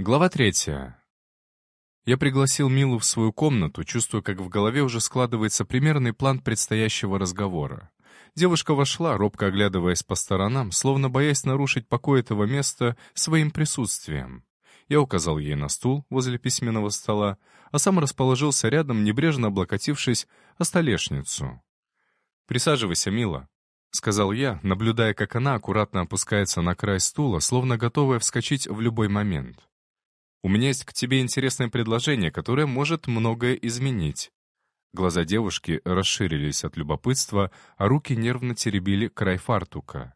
Глава третья. Я пригласил Милу в свою комнату, чувствуя, как в голове уже складывается примерный план предстоящего разговора. Девушка вошла, робко оглядываясь по сторонам, словно боясь нарушить покой этого места своим присутствием. Я указал ей на стул возле письменного стола, а сам расположился рядом, небрежно облокотившись о столешницу. «Присаживайся, Мила», — сказал я, наблюдая, как она аккуратно опускается на край стула, словно готовая вскочить в любой момент. У меня есть к тебе интересное предложение, которое может многое изменить». Глаза девушки расширились от любопытства, а руки нервно теребили край фартука.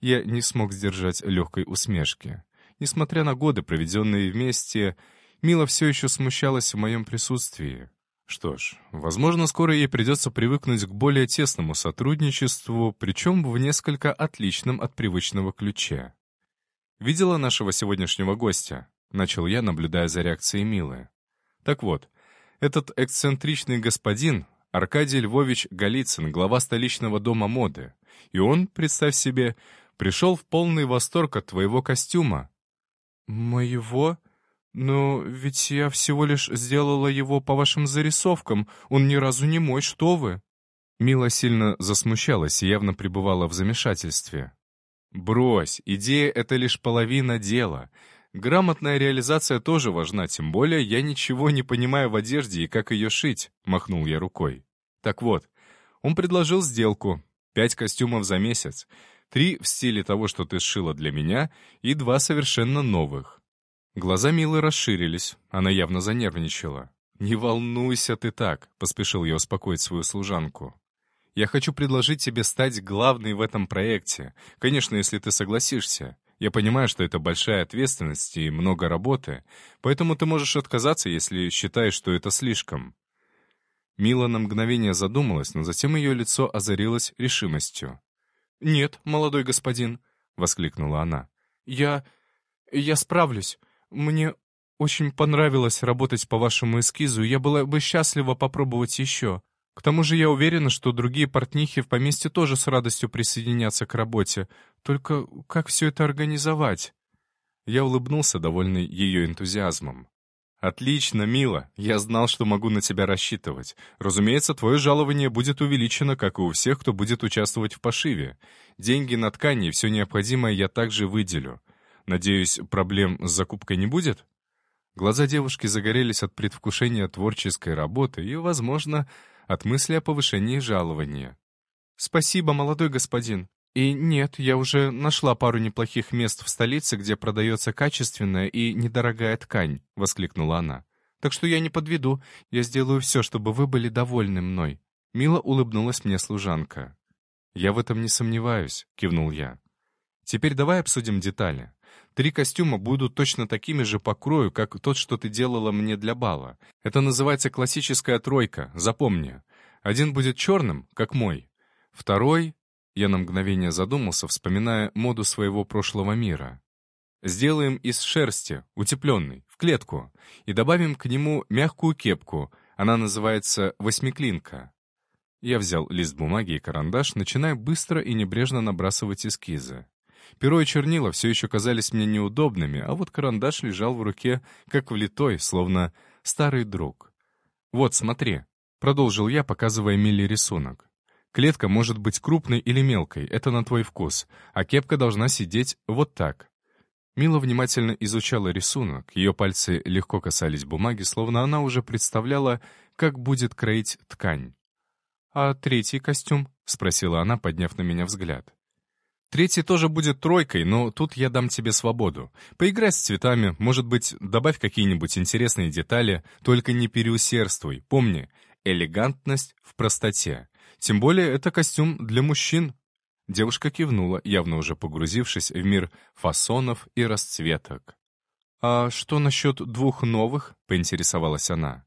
Я не смог сдержать легкой усмешки. Несмотря на годы, проведенные вместе, Мила все еще смущалась в моем присутствии. Что ж, возможно, скоро ей придется привыкнуть к более тесному сотрудничеству, причем в несколько отличном от привычного ключе. «Видела нашего сегодняшнего гостя?» Начал я, наблюдая за реакцией Милы. Так вот, этот эксцентричный господин — Аркадий Львович Голицын, глава столичного дома моды. И он, представь себе, пришел в полный восторг от твоего костюма. «Моего? Но ведь я всего лишь сделала его по вашим зарисовкам. Он ни разу не мой, что вы?» Мила сильно засмущалась и явно пребывала в замешательстве. «Брось, идея — это лишь половина дела. Грамотная реализация тоже важна, тем более я ничего не понимаю в одежде и как ее шить, махнул я рукой. Так вот, он предложил сделку. Пять костюмов за месяц. Три в стиле того, что ты сшила для меня, и два совершенно новых. Глаза Милы расширились, она явно занервничала. «Не волнуйся ты так», — поспешил я успокоить свою служанку. «Я хочу предложить тебе стать главной в этом проекте, конечно, если ты согласишься. Я понимаю, что это большая ответственность и много работы, поэтому ты можешь отказаться, если считаешь, что это слишком». Мила на мгновение задумалась, но затем ее лицо озарилось решимостью. «Нет, молодой господин», — воскликнула она. «Я... я справлюсь. Мне очень понравилось работать по вашему эскизу, я была бы счастлива попробовать еще. К тому же я уверена, что другие портнихи в поместье тоже с радостью присоединятся к работе. Только как все это организовать?» Я улыбнулся, довольный ее энтузиазмом. «Отлично, мило. Я знал, что могу на тебя рассчитывать. Разумеется, твое жалование будет увеличено, как и у всех, кто будет участвовать в пошиве. Деньги на ткани и все необходимое я также выделю. Надеюсь, проблем с закупкой не будет?» Глаза девушки загорелись от предвкушения творческой работы и, возможно, от мысли о повышении жалования. «Спасибо, молодой господин. И нет, я уже нашла пару неплохих мест в столице, где продается качественная и недорогая ткань», — воскликнула она. «Так что я не подведу. Я сделаю все, чтобы вы были довольны мной». Мило улыбнулась мне служанка. «Я в этом не сомневаюсь», — кивнул я. «Теперь давай обсудим детали. Три костюма будут точно такими же по крою, как тот, что ты делала мне для бала. Это называется классическая тройка, запомни. Один будет черным, как мой. Второй... Я на мгновение задумался, вспоминая моду своего прошлого мира. Сделаем из шерсти, утепленный, в клетку, и добавим к нему мягкую кепку. Она называется восьмиклинка. Я взял лист бумаги и карандаш, начиная быстро и небрежно набрасывать эскизы. Перо и чернила все еще казались мне неудобными, а вот карандаш лежал в руке, как влитой, словно старый друг. «Вот, смотри», — продолжил я, показывая Милли рисунок. «Клетка может быть крупной или мелкой, это на твой вкус, а кепка должна сидеть вот так». Мила внимательно изучала рисунок, ее пальцы легко касались бумаги, словно она уже представляла, как будет кроить ткань. «А третий костюм?» — спросила она, подняв на меня взгляд. Третий тоже будет тройкой, но тут я дам тебе свободу. Поиграй с цветами, может быть, добавь какие-нибудь интересные детали, только не переусердствуй. Помни, элегантность в простоте. Тем более это костюм для мужчин. Девушка кивнула, явно уже погрузившись в мир фасонов и расцветок. «А что насчет двух новых?» — поинтересовалась она.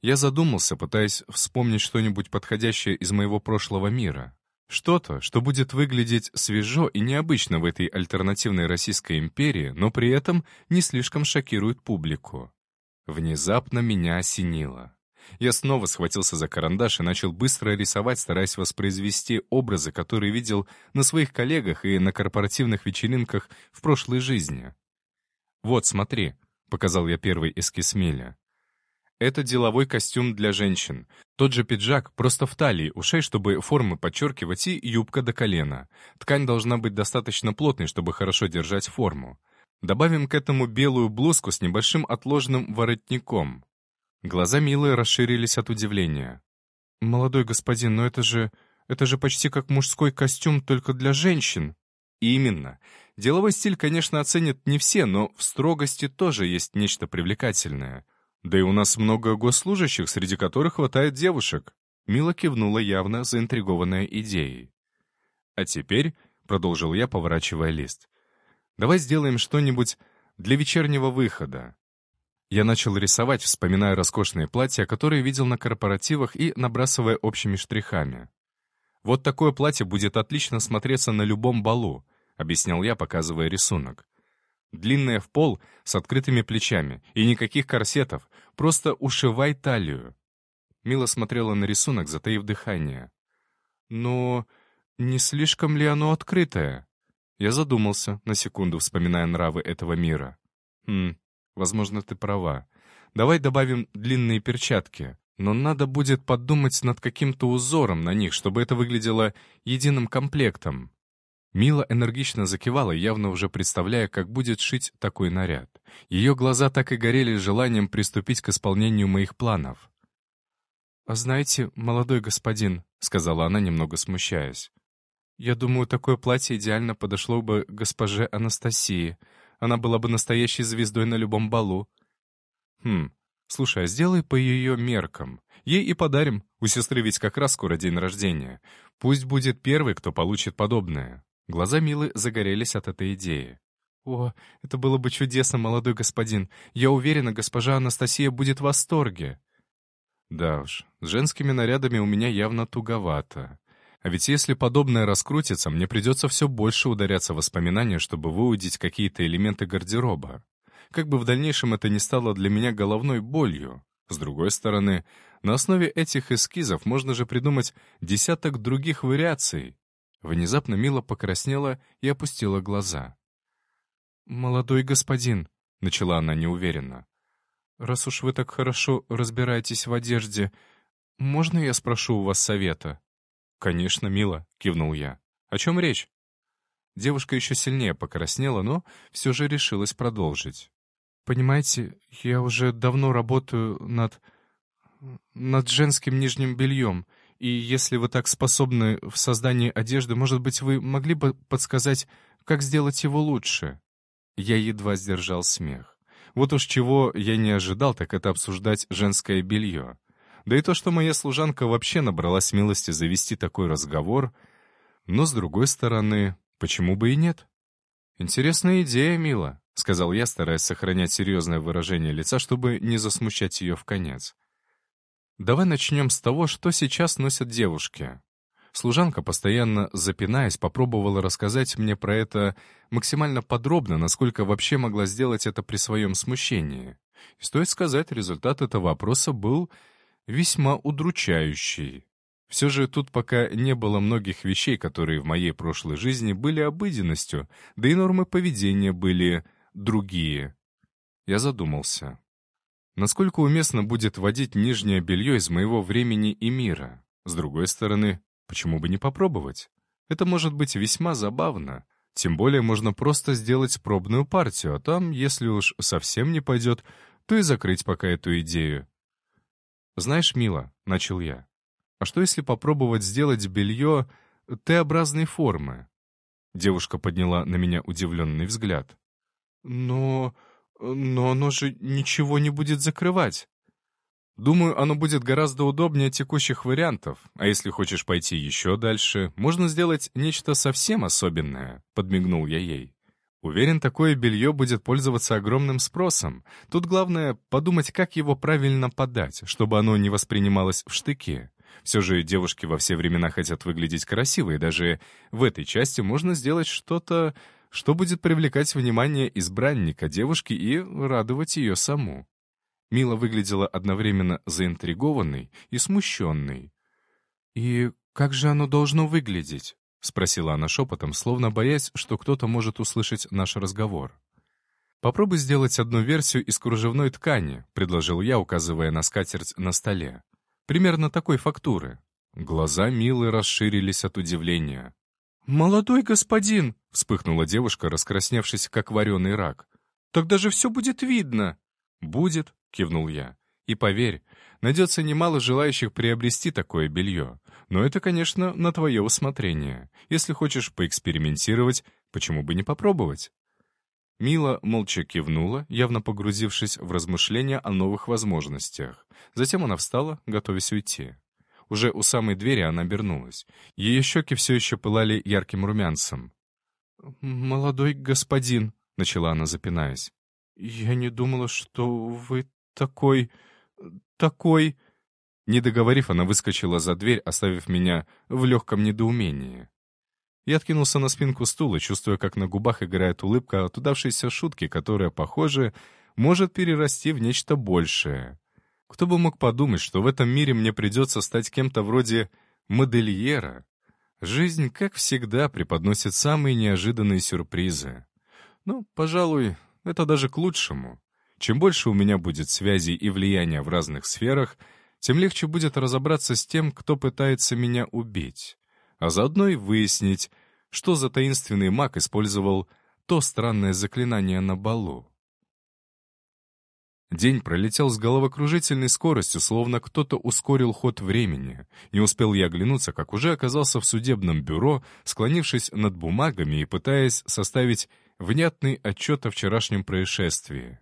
Я задумался, пытаясь вспомнить что-нибудь подходящее из моего прошлого мира. Что-то, что будет выглядеть свежо и необычно в этой альтернативной Российской империи, но при этом не слишком шокирует публику. Внезапно меня осенило. Я снова схватился за карандаш и начал быстро рисовать, стараясь воспроизвести образы, которые видел на своих коллегах и на корпоративных вечеринках в прошлой жизни. «Вот, смотри», — показал я первый эскиз Миля. Это деловой костюм для женщин. Тот же пиджак, просто в талии, ушей, чтобы формы подчеркивать, и юбка до колена. Ткань должна быть достаточно плотной, чтобы хорошо держать форму. Добавим к этому белую блузку с небольшим отложенным воротником. Глаза Милы расширились от удивления. «Молодой господин, но это же... это же почти как мужской костюм только для женщин». «Именно. Деловой стиль, конечно, оценят не все, но в строгости тоже есть нечто привлекательное. Да и у нас много госслужащих, среди которых хватает девушек». Мила кивнула явно заинтригованная идеей. «А теперь», — продолжил я, поворачивая лист, «давай сделаем что-нибудь для вечернего выхода. Я начал рисовать, вспоминая роскошные платья, которые видел на корпоративах и набрасывая общими штрихами. «Вот такое платье будет отлично смотреться на любом балу», — объяснял я, показывая рисунок. «Длинное в пол, с открытыми плечами, и никаких корсетов, просто ушивай талию». Мила смотрела на рисунок, затаив дыхание. «Но не слишком ли оно открытое?» Я задумался, на секунду вспоминая нравы этого мира. «Хм, Возможно, ты права. Давай добавим длинные перчатки. Но надо будет подумать над каким-то узором на них, чтобы это выглядело единым комплектом. Мила энергично закивала, явно уже представляя, как будет шить такой наряд. Ее глаза так и горели желанием приступить к исполнению моих планов. «А знаете, молодой господин», — сказала она, немного смущаясь, «я думаю, такое платье идеально подошло бы госпоже Анастасии. Она была бы настоящей звездой на любом балу. Хм, слушай, а сделай по ее меркам. Ей и подарим. У сестры ведь как раз скоро день рождения. Пусть будет первый, кто получит подобное. Глаза Милы загорелись от этой идеи. «О, это было бы чудесно, молодой господин. Я уверена, госпожа Анастасия будет в восторге». «Да уж, с женскими нарядами у меня явно туговато. А ведь если подобное раскрутится, мне придется все больше ударяться в воспоминания, чтобы выудить какие-то элементы гардероба. Как бы в дальнейшем это не стало для меня головной болью. С другой стороны, на основе этих эскизов можно же придумать десяток других вариаций. Внезапно Мила покраснела и опустила глаза. «Молодой господин», — начала она неуверенно, — «раз уж вы так хорошо разбираетесь в одежде, можно я спрошу у вас совета?» «Конечно, мило», — кивнул я. «О чем речь?» Девушка еще сильнее покраснела, но все же решилась продолжить. «Понимаете, я уже давно работаю над... над женским нижним бельем, и если вы так способны в создании одежды, может быть, вы могли бы подсказать, как сделать его лучше?» Я едва сдержал смех. Вот уж чего я не ожидал, так это обсуждать женское белье. Да и то, что моя служанка вообще набрала смелости завести такой разговор, но, с другой стороны, почему бы и нет? «Интересная идея, мила», — сказал я, стараясь сохранять серьезное выражение лица, чтобы не засмущать ее в конец. «Давай начнем с того, что сейчас носят девушки». Служанка, постоянно запинаясь, попробовала рассказать мне про это максимально подробно, насколько вообще могла сделать это при своем смущении. И стоит сказать, результат этого вопроса был весьма удручающий. Все же тут пока не было многих вещей, которые в моей прошлой жизни были обыденностью, да и нормы поведения были другие. Я задумался. Насколько уместно будет водить нижнее белье из моего времени и мира? С другой стороны, почему бы не попробовать? Это может быть весьма забавно. Тем более можно просто сделать пробную партию, а там, если уж совсем не пойдет, то и закрыть пока эту идею. «Знаешь, Мила», — начал я, — «а что если попробовать сделать белье Т-образной формы?» Девушка подняла на меня удивленный взгляд. «Но... но оно же ничего не будет закрывать». «Думаю, оно будет гораздо удобнее текущих вариантов, а если хочешь пойти еще дальше, можно сделать нечто совсем особенное», — подмигнул я ей. Уверен, такое белье будет пользоваться огромным спросом. Тут главное подумать, как его правильно подать, чтобы оно не воспринималось в штыки. Все же девушки во все времена хотят выглядеть красиво, и даже в этой части можно сделать что-то, что будет привлекать внимание избранника девушки и радовать ее саму. Мила выглядела одновременно заинтригованной и смущенной. «И как же оно должно выглядеть?» — спросила она шепотом, словно боясь, что кто-то может услышать наш разговор. «Попробуй сделать одну версию из кружевной ткани», — предложил я, указывая на скатерть на столе. «Примерно такой фактуры». Глаза Милы расширились от удивления. «Молодой господин!» — вспыхнула девушка, раскрасневшись, как вареный рак. «Тогда же все будет видно!» «Будет», — кивнул я. «И поверь, найдется немало желающих приобрести такое белье. Но это, конечно, на твое усмотрение. Если хочешь поэкспериментировать, почему бы не попробовать?» Мила молча кивнула, явно погрузившись в размышления о новых возможностях. Затем она встала, готовясь уйти. Уже у самой двери она обернулась. Ее щеки все еще пылали ярким румянцем. «Молодой господин», — начала она, запинаясь, — «я не думала, что вы такой... такой...» Не договорив, она выскочила за дверь, оставив меня в легком недоумении. Я откинулся на спинку стула, чувствуя, как на губах играет улыбка от удавшейся шутки, которая, похоже, может перерасти в нечто большее. Кто бы мог подумать, что в этом мире мне придется стать кем-то вроде модельера. Жизнь, как всегда, преподносит самые неожиданные сюрпризы. Ну, пожалуй, это даже к лучшему. Чем больше у меня будет связей и влияния в разных сферах, тем легче будет разобраться с тем, кто пытается меня убить а заодно и выяснить, что за таинственный маг использовал то странное заклинание на балу. День пролетел с головокружительной скоростью, словно кто-то ускорил ход времени. Не успел я оглянуться, как уже оказался в судебном бюро, склонившись над бумагами и пытаясь составить внятный отчет о вчерашнем происшествии.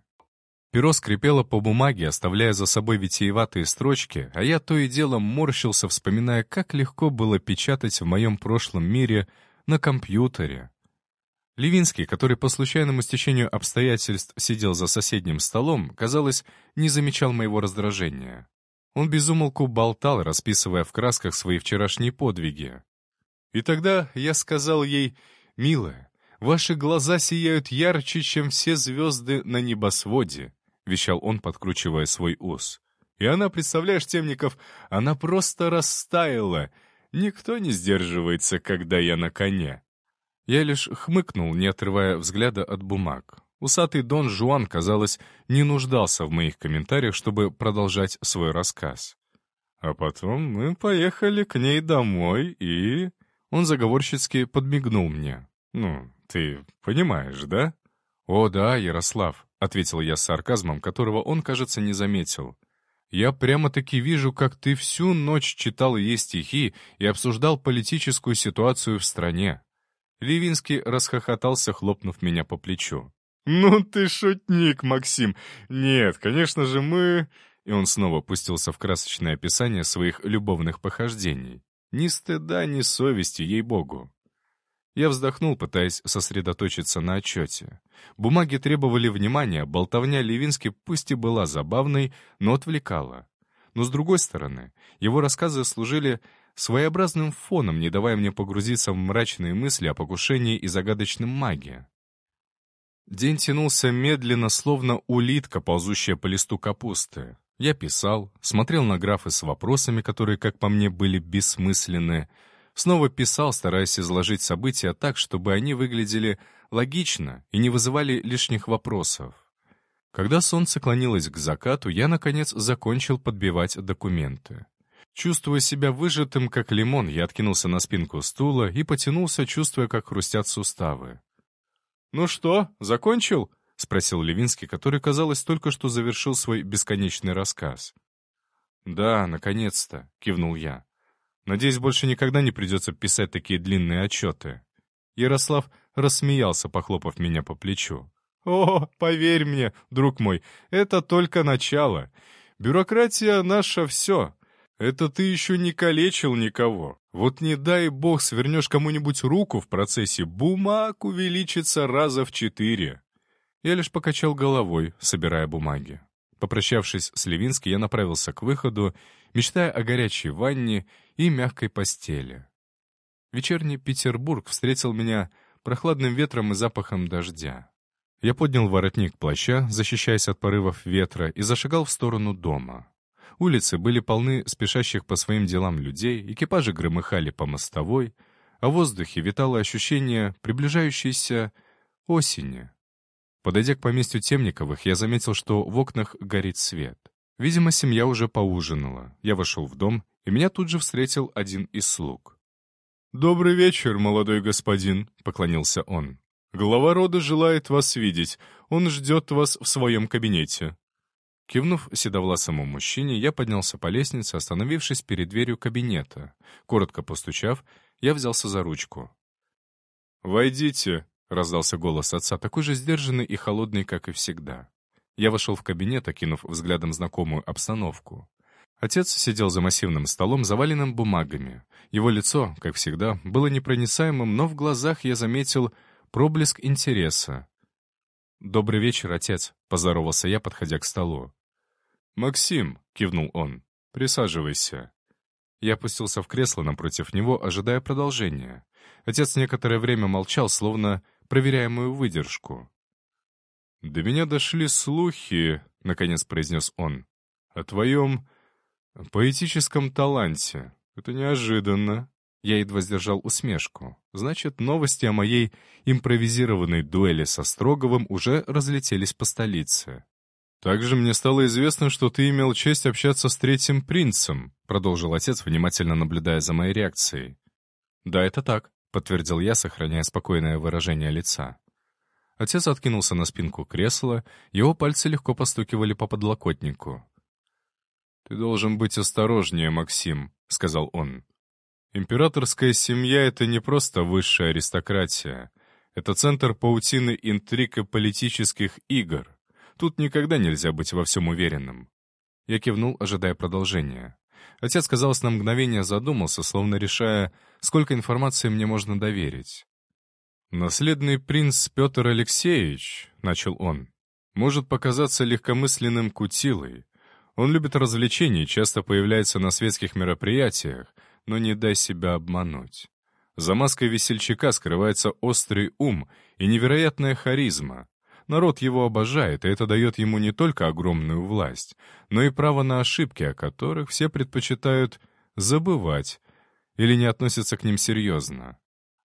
Перо скрипело по бумаге, оставляя за собой витиеватые строчки, а я то и дело морщился, вспоминая, как легко было печатать в моем прошлом мире на компьютере. Левинский, который по случайному стечению обстоятельств сидел за соседним столом, казалось, не замечал моего раздражения. Он безумолку болтал, расписывая в красках свои вчерашние подвиги. И тогда я сказал ей, «Милая, ваши глаза сияют ярче, чем все звезды на небосводе вещал он, подкручивая свой ус. «И она, представляешь, Темников, она просто растаяла. Никто не сдерживается, когда я на коне». Я лишь хмыкнул, не отрывая взгляда от бумаг. Усатый Дон Жуан, казалось, не нуждался в моих комментариях, чтобы продолжать свой рассказ. А потом мы поехали к ней домой, и... Он заговорщицки подмигнул мне. «Ну, ты понимаешь, да?» «О, да, Ярослав. — ответил я с сарказмом, которого он, кажется, не заметил. «Я прямо-таки вижу, как ты всю ночь читал ей стихи и обсуждал политическую ситуацию в стране». Ливинский расхохотался, хлопнув меня по плечу. «Ну ты шутник, Максим! Нет, конечно же, мы...» И он снова пустился в красочное описание своих любовных похождений. Ни стыда, ни совести, ей-богу. Я вздохнул, пытаясь сосредоточиться на отчете. Бумаги требовали внимания, болтовня Левински пусть и была забавной, но отвлекала. Но с другой стороны, его рассказы служили своеобразным фоном, не давая мне погрузиться в мрачные мысли о покушении и загадочном маге. День тянулся медленно, словно улитка, ползущая по листу капусты. Я писал, смотрел на графы с вопросами, которые, как по мне, были бессмысленны, Снова писал, стараясь изложить события так, чтобы они выглядели логично и не вызывали лишних вопросов. Когда солнце клонилось к закату, я, наконец, закончил подбивать документы. Чувствуя себя выжатым, как лимон, я откинулся на спинку стула и потянулся, чувствуя, как хрустят суставы. «Ну что, закончил?» — спросил Левинский, который, казалось, только что завершил свой бесконечный рассказ. «Да, наконец-то», — кивнул я. Надеюсь, больше никогда не придется писать такие длинные отчеты». Ярослав рассмеялся, похлопав меня по плечу. «О, поверь мне, друг мой, это только начало. Бюрократия — наша все. Это ты еще не калечил никого. Вот не дай бог свернешь кому-нибудь руку в процессе, бумаг увеличится раза в четыре». Я лишь покачал головой, собирая бумаги. Попрощавшись с Левински, я направился к выходу, мечтая о горячей ванне и мягкой постели. Вечерний Петербург встретил меня прохладным ветром и запахом дождя. Я поднял воротник плаща, защищаясь от порывов ветра, и зашагал в сторону дома. Улицы были полны спешащих по своим делам людей, экипажи громыхали по мостовой, а в воздухе витало ощущение приближающейся осени. Подойдя к поместью Темниковых, я заметил, что в окнах горит свет. Видимо, семья уже поужинала. Я вошел в дом, и меня тут же встретил один из слуг. «Добрый вечер, молодой господин», — поклонился он. «Глава рода желает вас видеть. Он ждет вас в своем кабинете». Кивнув седовласому мужчине, я поднялся по лестнице, остановившись перед дверью кабинета. Коротко постучав, я взялся за ручку. «Войдите», — раздался голос отца, такой же сдержанный и холодный, как и всегда. Я вошел в кабинет, окинув взглядом знакомую обстановку. Отец сидел за массивным столом, заваленным бумагами. Его лицо, как всегда, было непроницаемым, но в глазах я заметил проблеск интереса. «Добрый вечер, отец», — поздоровался я, подходя к столу. «Максим», — кивнул он, — «присаживайся». Я опустился в кресло напротив него, ожидая продолжения. Отец некоторое время молчал, словно проверяя мою выдержку. «До меня дошли слухи», — наконец произнес он, — «о твоем поэтическом таланте. Это неожиданно». Я едва сдержал усмешку. Значит, новости о моей импровизированной дуэли со Строговым уже разлетелись по столице. «Также мне стало известно, что ты имел честь общаться с третьим принцем», продолжил отец, внимательно наблюдая за моей реакцией. «Да, это так», — подтвердил я, сохраняя спокойное выражение лица. Отец откинулся на спинку кресла, его пальцы легко постукивали по подлокотнику. «Ты должен быть осторожнее, Максим», — сказал он. «Императорская семья — это не просто высшая аристократия. Это центр паутины интриг и политических игр. Тут никогда нельзя быть во всем уверенным». Я кивнул, ожидая продолжения. Отец, казалось, на мгновение задумался, словно решая, сколько информации мне можно доверить. «Наследный принц Петр Алексеевич», — начал он, — «может показаться легкомысленным кутилой. Он любит развлечения и часто появляется на светских мероприятиях, но не дай себя обмануть. За маской весельчака скрывается острый ум и невероятная харизма. Народ его обожает, и это дает ему не только огромную власть, но и право на ошибки, о которых все предпочитают забывать или не относятся к ним серьезно.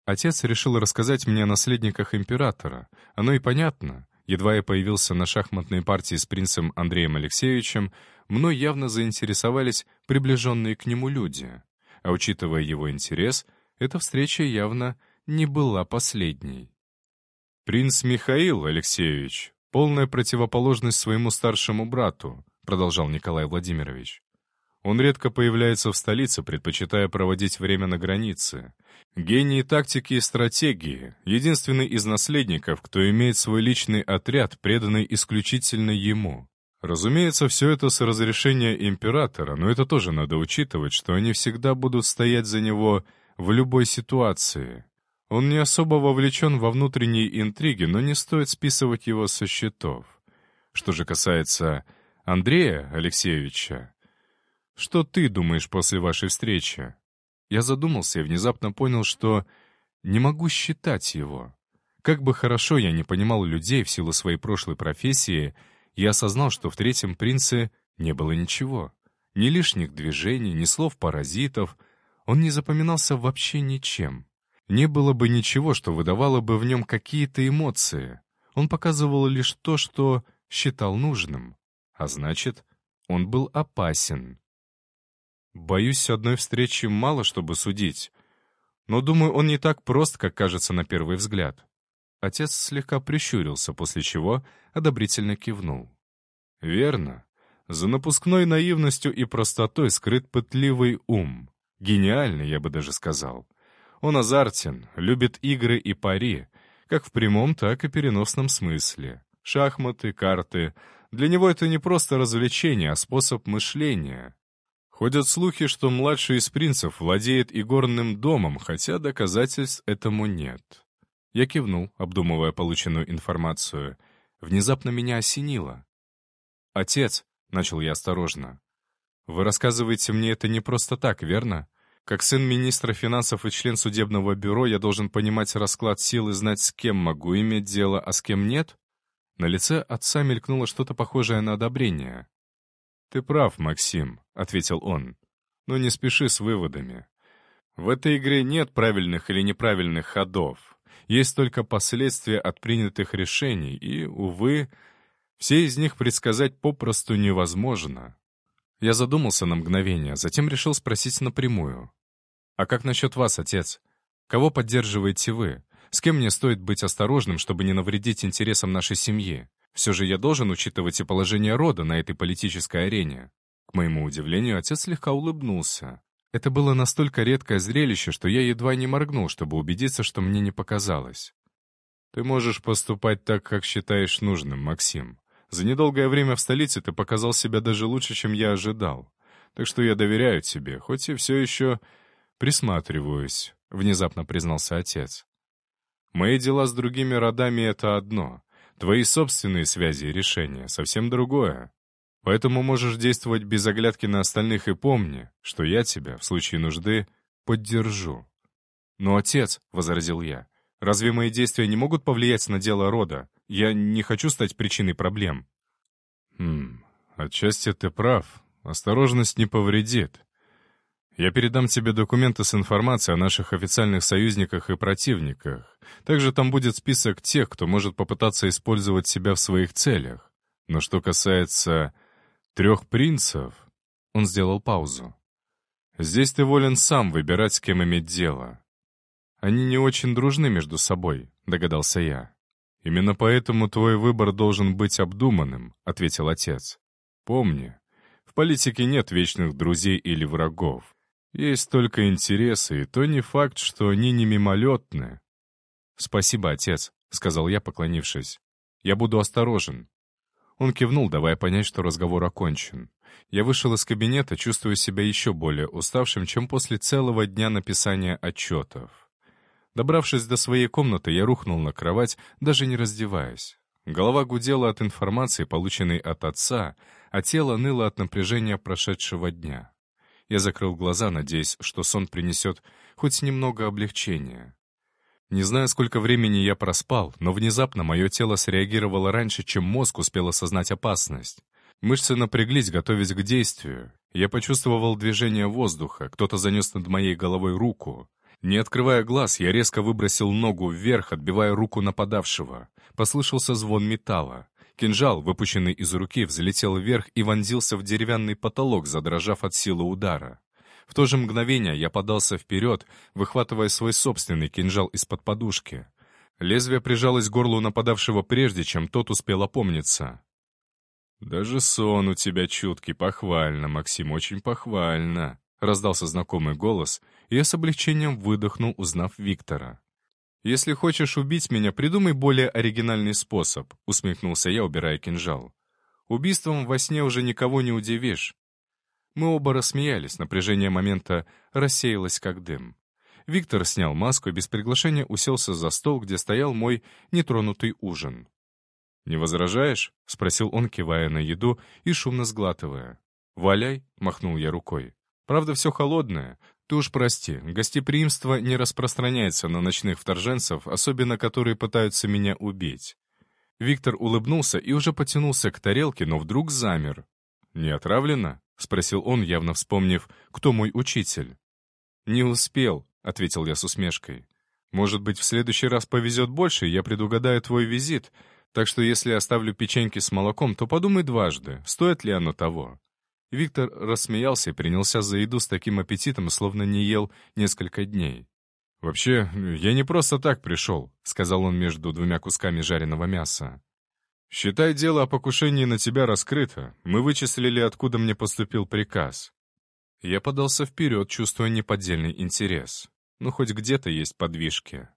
Отец решил рассказать мне о наследниках императора. Оно и понятно. Едва я появился на шахматной партии с принцем Андреем Алексеевичем, мной явно заинтересовались приближенные к нему люди. А учитывая его интерес, эта встреча явно не была последней. «Принц Михаил Алексеевич — полная противоположность своему старшему брату», продолжал Николай Владимирович. Он редко появляется в столице, предпочитая проводить время на границе. Гений тактики и стратегии, единственный из наследников, кто имеет свой личный отряд, преданный исключительно ему. Разумеется, все это с разрешения императора, но это тоже надо учитывать, что они всегда будут стоять за него в любой ситуации. Он не особо вовлечен во внутренние интриги, но не стоит списывать его со счетов. Что же касается Андрея Алексеевича, что ты думаешь после вашей встречи? Я задумался и внезапно понял, что не могу считать его. Как бы хорошо я не понимал людей в силу своей прошлой профессии, я осознал, что в третьем принце не было ничего. Ни лишних движений, ни слов паразитов. Он не запоминался вообще ничем. Не было бы ничего, что выдавало бы в нем какие-то эмоции. Он показывал лишь то, что считал нужным. А значит, он был опасен. Боюсь, одной встречи мало, чтобы судить. Но, думаю, он не так прост, как кажется на первый взгляд. Отец слегка прищурился, после чего одобрительно кивнул. «Верно. За напускной наивностью и простотой скрыт пытливый ум. Гениальный, я бы даже сказал. Он азартен, любит игры и пари, как в прямом, так и переносном смысле. Шахматы, карты. Для него это не просто развлечение, а способ мышления. Ходят слухи, что младший из принцев владеет игорным домом, хотя доказательств этому нет. Я кивнул, обдумывая полученную информацию. Внезапно меня осенило. «Отец», — начал я осторожно, — «вы рассказываете мне это не просто так, верно? Как сын министра финансов и член судебного бюро я должен понимать расклад сил и знать, с кем могу иметь дело, а с кем нет?» На лице отца мелькнуло что-то похожее на одобрение. «Ты прав, Максим», — ответил он. «Но не спеши с выводами. В этой игре нет правильных или неправильных ходов. Есть только последствия от принятых решений, и, увы, все из них предсказать попросту невозможно. Я задумался на мгновение, затем решил спросить напрямую. «А как насчет вас, отец? Кого поддерживаете вы? С кем мне стоит быть осторожным, чтобы не навредить интересам нашей семьи? Все же я должен учитывать и положение рода на этой политической арене». К моему удивлению, отец слегка улыбнулся. Это было настолько редкое зрелище, что я едва не моргнул, чтобы убедиться, что мне не показалось. «Ты можешь поступать так, как считаешь нужным, Максим. За недолгое время в столице ты показал себя даже лучше, чем я ожидал. Так что я доверяю тебе, хоть и все еще присматриваюсь», — внезапно признался отец. «Мои дела с другими родами — это одно. Твои собственные связи и решения — совсем другое. Поэтому можешь действовать без оглядки на остальных и помни, что я тебя, в случае нужды, поддержу». «Но, отец», — возразил я, — «разве мои действия не могут повлиять на дело рода? Я не хочу стать причиной проблем». «Хм, отчасти ты прав. Осторожность не повредит. Я передам тебе документы с информацией о наших официальных союзниках и противниках. Также там будет список тех, кто может попытаться использовать себя в своих целях. Но что касается трех принцев...» Он сделал паузу. «Здесь ты волен сам выбирать, с кем иметь дело. Они не очень дружны между собой», — догадался я. «Именно поэтому твой выбор должен быть обдуманным», — ответил отец. «Помни, в политике нет вечных друзей или врагов. Есть только интересы, и то не факт, что они не мимолетны». «Спасибо, отец», — сказал я, поклонившись. «Я буду осторожен». Он кивнул, давая понять, что разговор окончен. Я вышел из кабинета, чувствуя себя еще более уставшим, чем после целого дня написания отчетов. Добравшись до своей комнаты, я рухнул на кровать, даже не раздеваясь. Голова гудела от информации, полученной от отца, а тело ныло от напряжения прошедшего дня. Я закрыл глаза, надеясь, что сон принесет хоть немного облегчения. Не знаю, сколько времени я проспал, но внезапно мое тело среагировало раньше, чем мозг успел осознать опасность. Мышцы напряглись, готовясь к действию. Я почувствовал движение воздуха, кто-то занес над моей головой руку. Не открывая глаз, я резко выбросил ногу вверх, отбивая руку нападавшего. Послышался звон металла. Кинжал, выпущенный из руки, взлетел вверх и вонзился в деревянный потолок, задрожав от силы удара. В то же мгновение я подался вперед, выхватывая свой собственный кинжал из-под подушки. Лезвие прижалось к горлу нападавшего прежде, чем тот успел опомниться. «Даже сон у тебя чуткий, похвально, Максим, очень похвально», — раздался знакомый голос, и я с облегчением выдохнул, узнав Виктора. «Если хочешь убить меня, придумай более оригинальный способ», — усмехнулся я, убирая кинжал. «Убийством во сне уже никого не удивишь». Мы оба рассмеялись, напряжение момента рассеялось как дым. Виктор снял маску и без приглашения уселся за стол, где стоял мой нетронутый ужин. «Не возражаешь?» — спросил он, кивая на еду и шумно сглатывая. «Валяй», — махнул я рукой. Правда, все холодное. Ты уж прости, гостеприимство не распространяется на ночных вторженцев, особенно которые пытаются меня убить. Виктор улыбнулся и уже потянулся к тарелке, но вдруг замер. «Не отравлено?» — спросил он, явно вспомнив, кто мой учитель. «Не успел», — ответил я с усмешкой. «Может быть, в следующий раз повезет больше, я предугадаю твой визит, так что если оставлю печеньки с молоком, то подумай дважды, стоит ли оно того. Виктор рассмеялся и принялся за еду с таким аппетитом, словно не ел несколько дней. «Вообще, я не просто так пришел», — сказал он между двумя кусками жареного мяса. «Считай, дело о покушении на тебя раскрыто. Мы вычислили, откуда мне поступил приказ». Я подался вперед, чувствуя неподдельный интерес. Ну, хоть где-то есть подвижки.